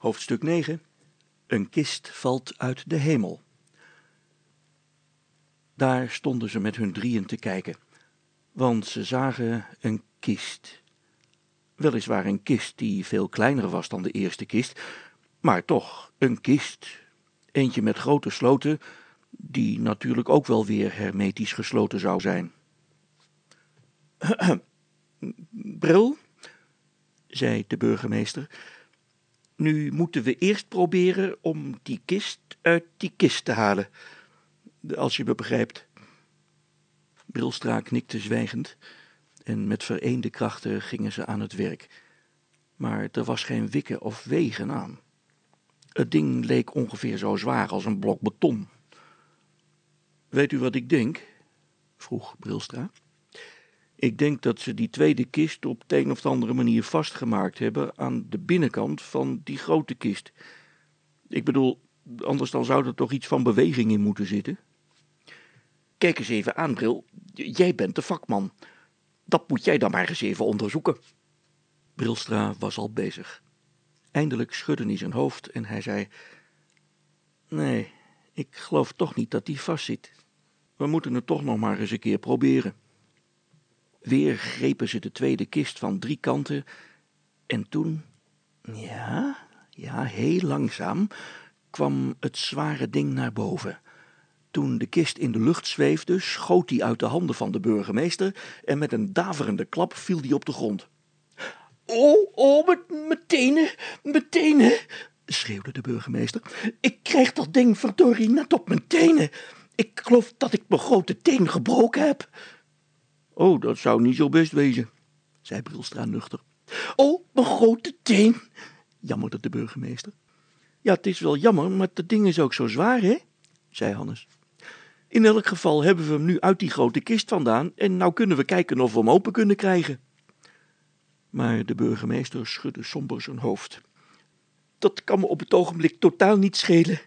Hoofdstuk 9 Een kist valt uit de hemel. Daar stonden ze met hun drieën te kijken, want ze zagen een kist. Weliswaar een kist die veel kleiner was dan de eerste kist, maar toch een kist. Eentje met grote sloten, die natuurlijk ook wel weer hermetisch gesloten zou zijn. Bril, zei de burgemeester, nu moeten we eerst proberen om die kist uit die kist te halen, als je me begrijpt. Brilstra knikte zwijgend en met vereende krachten gingen ze aan het werk. Maar er was geen wikken of wegen aan. Het ding leek ongeveer zo zwaar als een blok beton. Weet u wat ik denk? vroeg Brilstra. Ik denk dat ze die tweede kist op de een of andere manier vastgemaakt hebben aan de binnenkant van die grote kist. Ik bedoel, anders dan zou er toch iets van beweging in moeten zitten. Kijk eens even aan, Bril. Jij bent de vakman. Dat moet jij dan maar eens even onderzoeken. Brilstra was al bezig. Eindelijk schudde hij zijn hoofd en hij zei: Nee, ik geloof toch niet dat die vastzit. We moeten het toch nog maar eens een keer proberen. Weer grepen ze de tweede kist van drie kanten en toen, ja, ja, heel langzaam kwam het zware ding naar boven. Toen de kist in de lucht zweefde, schoot die uit de handen van de burgemeester en met een daverende klap viel die op de grond. Oh, oh, mijn tenen, mijn tenen, schreeuwde de burgemeester. Ik krijg dat ding verdorie net op mijn tenen. Ik geloof dat ik mijn grote teen gebroken heb. Oh, dat zou niet zo best wezen, zei Brilstra nuchter. Oh, mijn grote teen, jammerde de burgemeester. Ja, het is wel jammer, maar het ding is ook zo zwaar, hè? zei Hannes. In elk geval hebben we hem nu uit die grote kist vandaan en nou kunnen we kijken of we hem open kunnen krijgen. Maar de burgemeester schudde somber zijn hoofd. Dat kan me op het ogenblik totaal niet schelen.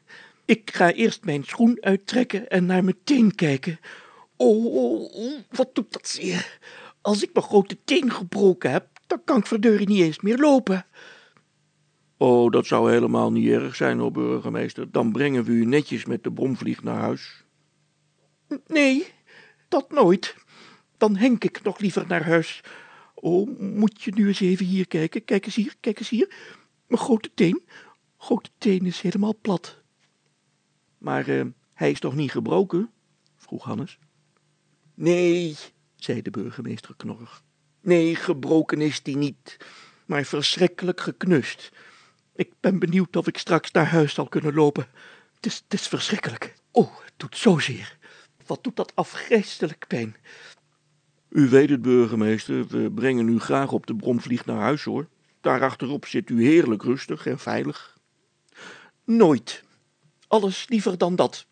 Ik ga eerst mijn schoen uittrekken en naar mijn teen kijken. Oh, oh, oh, wat doet dat zeer. Als ik mijn grote teen gebroken heb, dan kan ik verdeuren niet eens meer lopen. Oh, dat zou helemaal niet erg zijn, hoor, burgemeester. Dan brengen we u netjes met de bromvlieg naar huis. Nee, dat nooit. Dan henk ik nog liever naar huis. Oh, moet je nu eens even hier kijken. Kijk eens hier, kijk eens hier. Mijn grote teen. Grote teen is helemaal plat. Maar uh, hij is toch niet gebroken? vroeg Hannes. Nee, zei de burgemeester knorrig. Nee, gebroken is die niet, maar verschrikkelijk geknust. Ik ben benieuwd of ik straks naar huis zal kunnen lopen. Het is, het is verschrikkelijk. Oh, het doet zozeer. Wat doet dat afgrijselijk pijn. U weet het, burgemeester, we brengen u graag op de bromvlieg naar huis, hoor. Daarachterop zit u heerlijk rustig en veilig. Nooit. Alles liever dan dat.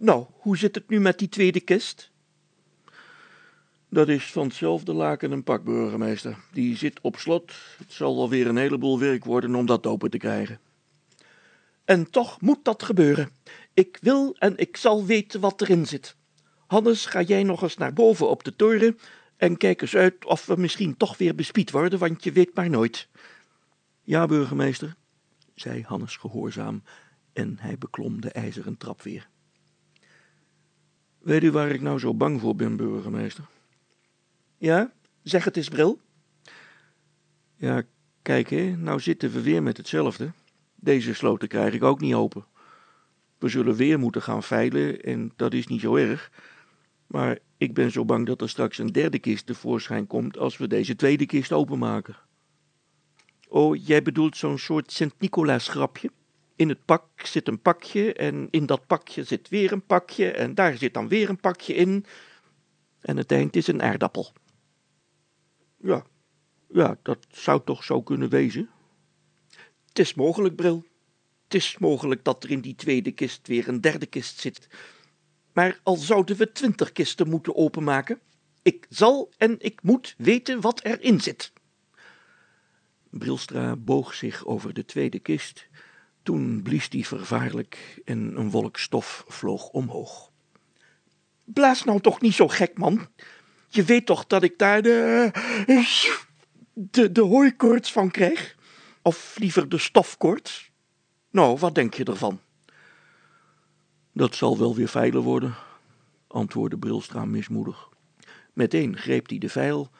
Nou, hoe zit het nu met die tweede kist? Dat is van hetzelfde laken een pak, burgemeester. Die zit op slot. Het zal wel weer een heleboel werk worden om dat open te krijgen. En toch moet dat gebeuren. Ik wil en ik zal weten wat erin zit. Hannes, ga jij nog eens naar boven op de toren en kijk eens uit of we misschien toch weer bespied worden, want je weet maar nooit. Ja, burgemeester, zei Hannes gehoorzaam en hij beklom de ijzeren trap weer. Weet u waar ik nou zo bang voor ben, burgemeester? Ja, zeg het eens, Bril. Ja, kijk hè, nou zitten we weer met hetzelfde. Deze sloten krijg ik ook niet open. We zullen weer moeten gaan veilen en dat is niet zo erg. Maar ik ben zo bang dat er straks een derde kist tevoorschijn komt als we deze tweede kist openmaken. Oh, jij bedoelt zo'n soort Sint-Nicolaas grapje? In het pak zit een pakje en in dat pakje zit weer een pakje en daar zit dan weer een pakje in. En het eind is een aardappel. Ja, ja, dat zou toch zo kunnen wezen? Het is mogelijk, Bril. Het is mogelijk dat er in die tweede kist weer een derde kist zit. Maar al zouden we twintig kisten moeten openmaken, ik zal en ik moet weten wat erin zit. Brilstra boog zich over de tweede kist. Toen blies die vervaarlijk en een wolk stof vloog omhoog. Blaas nou toch niet zo gek, man. Je weet toch dat ik daar de, de, de hooikoorts van krijg? Of liever de stofkoorts? Nou, wat denk je ervan? Dat zal wel weer veilig worden, antwoordde Brilstra mismoedig. Meteen greep hij de vijl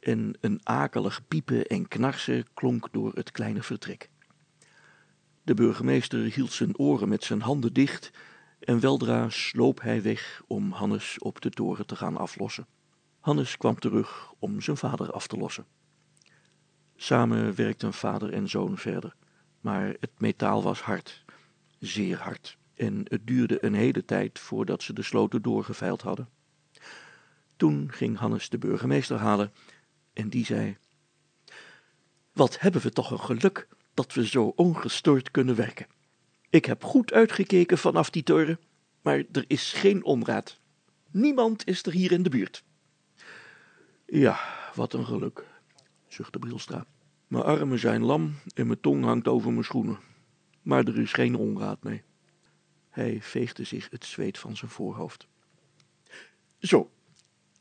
en een akelig piepen en knarsen klonk door het kleine vertrek. De burgemeester hield zijn oren met zijn handen dicht en weldra sloop hij weg om Hannes op de toren te gaan aflossen. Hannes kwam terug om zijn vader af te lossen. Samen werkten vader en zoon verder, maar het metaal was hard, zeer hard, en het duurde een hele tijd voordat ze de sloten doorgeveild hadden. Toen ging Hannes de burgemeester halen en die zei: Wat hebben we toch een geluk dat we zo ongestoord kunnen werken. Ik heb goed uitgekeken vanaf die toren, maar er is geen onraad. Niemand is er hier in de buurt. Ja, wat een geluk, zuchtte Brilstra. Mijn armen zijn lam en mijn tong hangt over mijn schoenen. Maar er is geen onraad mee. Hij veegde zich het zweet van zijn voorhoofd. Zo,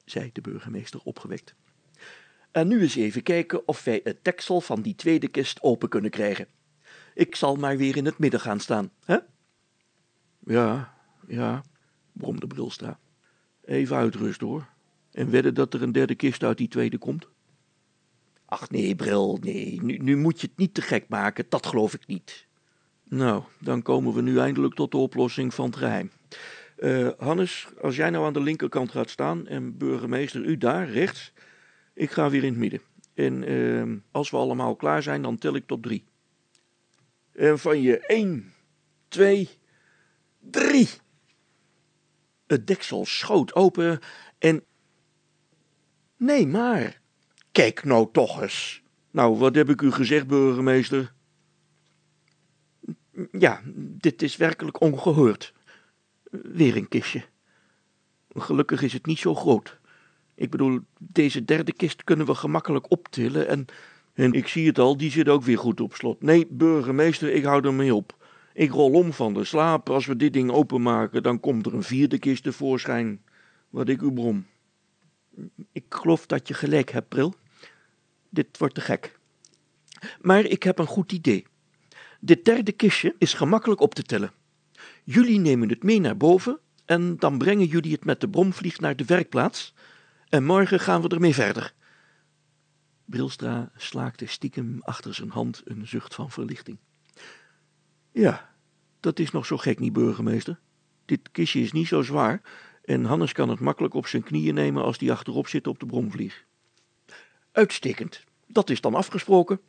zei de burgemeester opgewekt. En nu eens even kijken of wij het deksel van die tweede kist open kunnen krijgen. Ik zal maar weer in het midden gaan staan, hè? Ja, ja, bromde Brilstra. Even uitrust hoor. En wedden dat er een derde kist uit die tweede komt? Ach nee, Bril, nee, nu, nu moet je het niet te gek maken, dat geloof ik niet. Nou, dan komen we nu eindelijk tot de oplossing van het geheim. Uh, Hannes, als jij nou aan de linkerkant gaat staan en burgemeester u daar rechts, ik ga weer in het midden. En uh, als we allemaal klaar zijn, dan tel ik tot drie. En van je één, twee, drie. Het deksel schoot open en. Nee, maar. Kijk nou toch eens. Nou, wat heb ik u gezegd, burgemeester? Ja, dit is werkelijk ongehoord. Weer een kistje. Gelukkig is het niet zo groot. Ik bedoel, deze derde kist kunnen we gemakkelijk optillen en... En ik zie het al, die zit ook weer goed op slot. Nee, burgemeester, ik hou ermee op. Ik rol om van de slaap. Als we dit ding openmaken, dan komt er een vierde kist tevoorschijn. Wat ik u brom. Ik geloof dat je gelijk hebt, Bril. Dit wordt te gek. Maar ik heb een goed idee. Dit derde kistje is gemakkelijk op te tellen. Jullie nemen het mee naar boven en dan brengen jullie het met de bromvlieg naar de werkplaats en morgen gaan we ermee verder. Brilstra slaakte stiekem achter zijn hand een zucht van verlichting. Ja, dat is nog zo gek niet, burgemeester. Dit kistje is niet zo zwaar en Hannes kan het makkelijk op zijn knieën nemen als die achterop zit op de bromvlieg. Uitstekend, dat is dan afgesproken.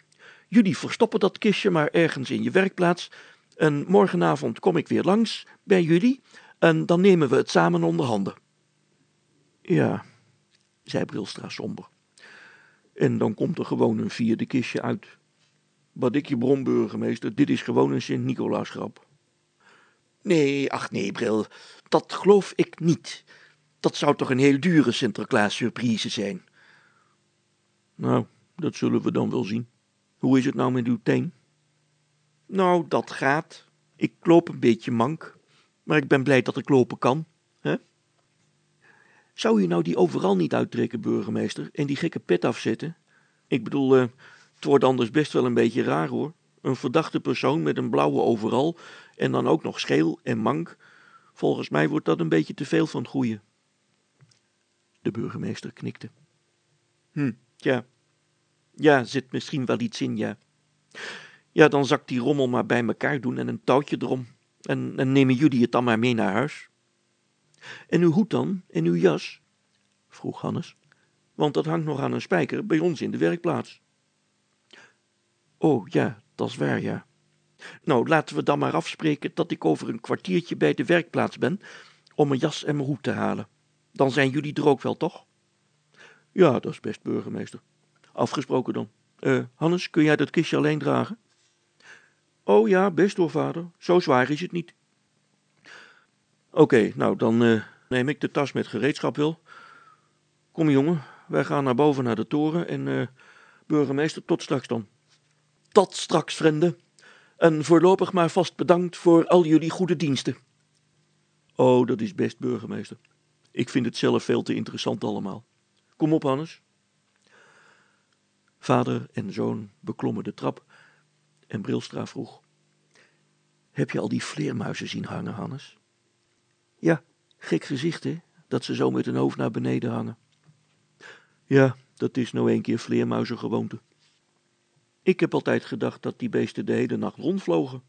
Jullie verstoppen dat kistje maar ergens in je werkplaats en morgenavond kom ik weer langs bij jullie en dan nemen we het samen onder handen. Ja, zei Brilstra somber. En dan komt er gewoon een vierde kistje uit. Wat ik je bron, burgemeester, dit is gewoon een Sint-Nicolaasgrap. Nee, ach nee, Bril, dat geloof ik niet. Dat zou toch een heel dure Sinterklaas-surprise zijn. Nou, dat zullen we dan wel zien. Hoe is het nou met uw teen? Nou, dat gaat. Ik loop een beetje mank, maar ik ben blij dat ik lopen kan. Hè? Zou je nou die overal niet uittrekken, burgemeester, en die gekke pet afzetten? Ik bedoel, uh, het wordt anders best wel een beetje raar hoor. Een verdachte persoon met een blauwe overal en dan ook nog scheel en mank. Volgens mij wordt dat een beetje te veel van het goede. De burgemeester knikte. Hm, ja. Ja, zit misschien wel iets in, ja. Ja, dan zakt die rommel maar bij elkaar doen en een touwtje erom. En, en nemen jullie het dan maar mee naar huis. En uw hoed dan? En uw jas? vroeg Hannes. Want dat hangt nog aan een spijker bij ons in de werkplaats. Oh ja, dat is waar, ja. Nou, laten we dan maar afspreken dat ik over een kwartiertje bij de werkplaats ben om mijn jas en mijn hoed te halen. Dan zijn jullie er ook wel, toch? Ja, dat is best, burgemeester. Afgesproken dan. Uh, Hannes, kun jij dat kistje alleen dragen? Oh ja, best hoor, vader. Zo zwaar is het niet. Oké, nou dan uh, neem ik de tas met gereedschap wel. Kom jongen, wij gaan naar boven naar de toren en uh, burgemeester, tot straks dan. Tot straks, vrienden. En voorlopig maar vast bedankt voor al jullie goede diensten. Oh, dat is best, burgemeester. Ik vind het zelf veel te interessant allemaal. Kom op, Hannes. Vader en zoon beklommen de trap en Brilstra vroeg. Heb je al die vleermuizen zien hangen, Hannes? Ja, gek gezicht, hè, dat ze zo met hun hoofd naar beneden hangen. Ja, dat is nou een keer vleermuizengewoonte. Ik heb altijd gedacht dat die beesten de hele nacht rondvlogen.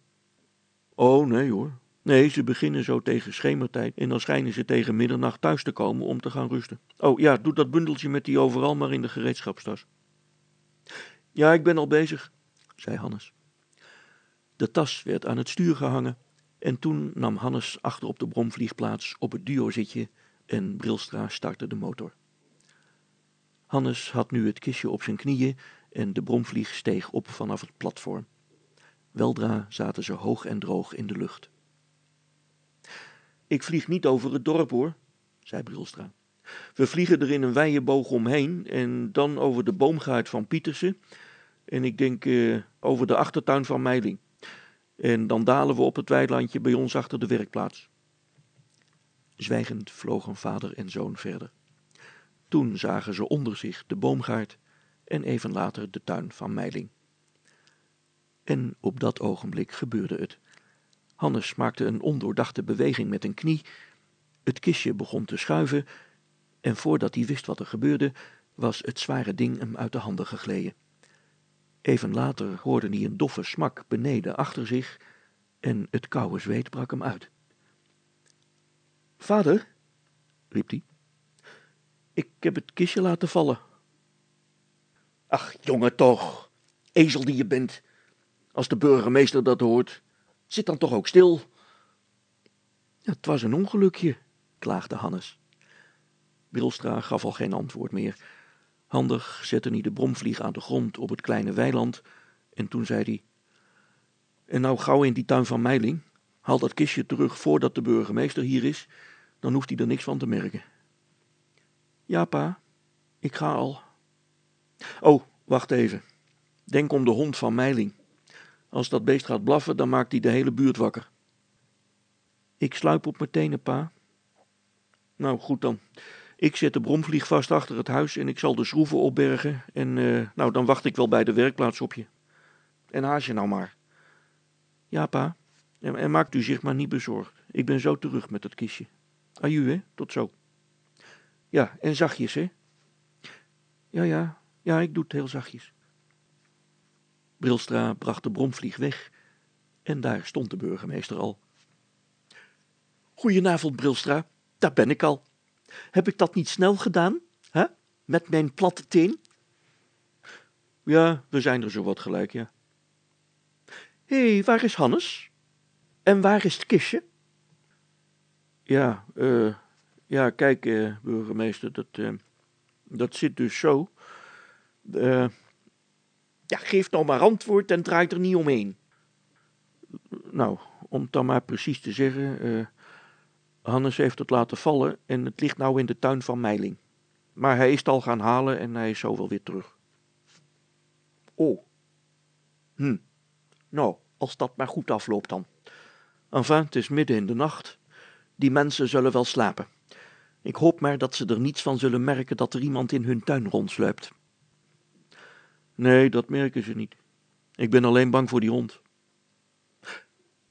Oh, nee hoor. Nee, ze beginnen zo tegen schemertijd en dan schijnen ze tegen middernacht thuis te komen om te gaan rusten. Oh ja, doe dat bundeltje met die overal maar in de gereedschapstas. Ja, ik ben al bezig, zei Hannes. De tas werd aan het stuur gehangen en toen nam Hannes achter op de bromvlieg plaats op het duo-zitje en Brilstra startte de motor. Hannes had nu het kistje op zijn knieën en de bromvlieg steeg op vanaf het platform. Weldra zaten ze hoog en droog in de lucht. Ik vlieg niet over het dorp hoor, zei Brilstra. We vliegen er in een wijde boog omheen en dan over de boomgaard van Pietersen en ik denk uh, over de achtertuin van Meiling. En dan dalen we op het weilandje bij ons achter de werkplaats. Zwijgend vlogen vader en zoon verder. Toen zagen ze onder zich de boomgaard en even later de tuin van Meiling. En op dat ogenblik gebeurde het. Hannes maakte een ondoordachte beweging met een knie. Het kistje begon te schuiven en voordat hij wist wat er gebeurde, was het zware ding hem uit de handen gegleden. Even later hoorde hij een doffe smak beneden achter zich en het koude zweet brak hem uit. Vader, riep hij, ik heb het kistje laten vallen. Ach, jongen toch, ezel die je bent. Als de burgemeester dat hoort, zit dan toch ook stil. Het was een ongelukje, klaagde Hannes. Wilstra gaf al geen antwoord meer. Handig zette hij de bromvlieg aan de grond op het kleine weiland en toen zei hij: En nou gauw in die tuin van Meiling, haal dat kistje terug voordat de burgemeester hier is, dan hoeft hij er niks van te merken. Ja, pa, ik ga al. Oh, wacht even. Denk om de hond van Meiling. Als dat beest gaat blaffen, dan maakt hij de hele buurt wakker. Ik sluip op mijn tenen, pa. Nou, goed dan. Ik zet de bromvlieg vast achter het huis en ik zal de schroeven opbergen. En uh, nou, dan wacht ik wel bij de werkplaats op je. En haas je nou maar. Ja, pa. En, maakt u zich maar niet bezorgd. Ik ben zo terug met het kistje. Aju, hè? Tot zo. Ja, en zachtjes, hè? Ja, ja. Ja, ik doe het heel zachtjes. Brilstra bracht de bromvlieg weg en daar stond de burgemeester al. Goedenavond, Brilstra. Daar ben ik al. Heb ik dat niet snel gedaan? Hè? Met mijn platte teen? Ja, we zijn er zo wat gelijk, ja. Hé, hey, waar is Hannes? En waar is het kistje? Ja, uh, ja, kijk, uh, burgemeester, dat, uh, dat zit dus zo. Uh, ja, geef nou maar antwoord en draait er niet omheen. Nou, om het dan maar precies te zeggen, Hannes heeft het laten vallen en het ligt nou in de tuin van Meiling. Maar hij is het al gaan halen en hij is zo wel weer terug. Oh. Hm. Nou, als dat maar goed afloopt dan. Enfin, het is midden in de nacht. Die mensen zullen wel slapen. Ik hoop maar dat ze er niets van zullen merken dat er iemand in hun tuin rondsluipt. Nee, dat merken ze niet. Ik ben alleen bang voor die hond.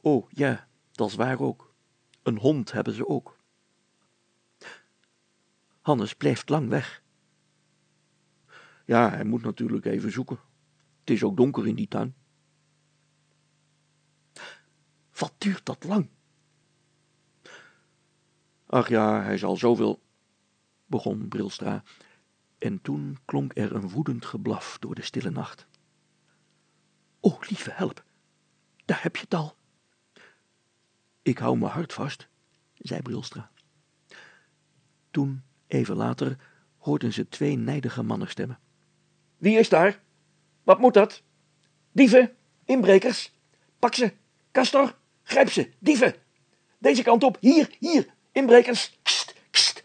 Oh, ja, dat is waar ook. Een hond hebben ze ook. Hannes blijft lang weg. Ja, hij moet natuurlijk even zoeken. Het is ook donker in die tuin. Wat duurt dat lang? Ach ja, hij zal zoveel, begon Brilstra, en toen klonk er een woedend geblaf door de stille nacht. O, lieve help, daar heb je het al. Ik hou me hart vast, zei Brilstra. Toen, even later, hoorden ze twee nijdige mannenstemmen. Wie is daar? Wat moet dat? Dieven, inbrekers, pak ze, Castor, grijp ze, dieven. Deze kant op, hier, hier, inbrekers, kst, kst,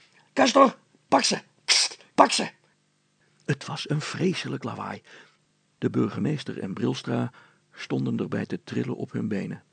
pak ze, kst, pak ze. Het was een vreselijk lawaai. De burgemeester en Brilstra stonden erbij te trillen op hun benen.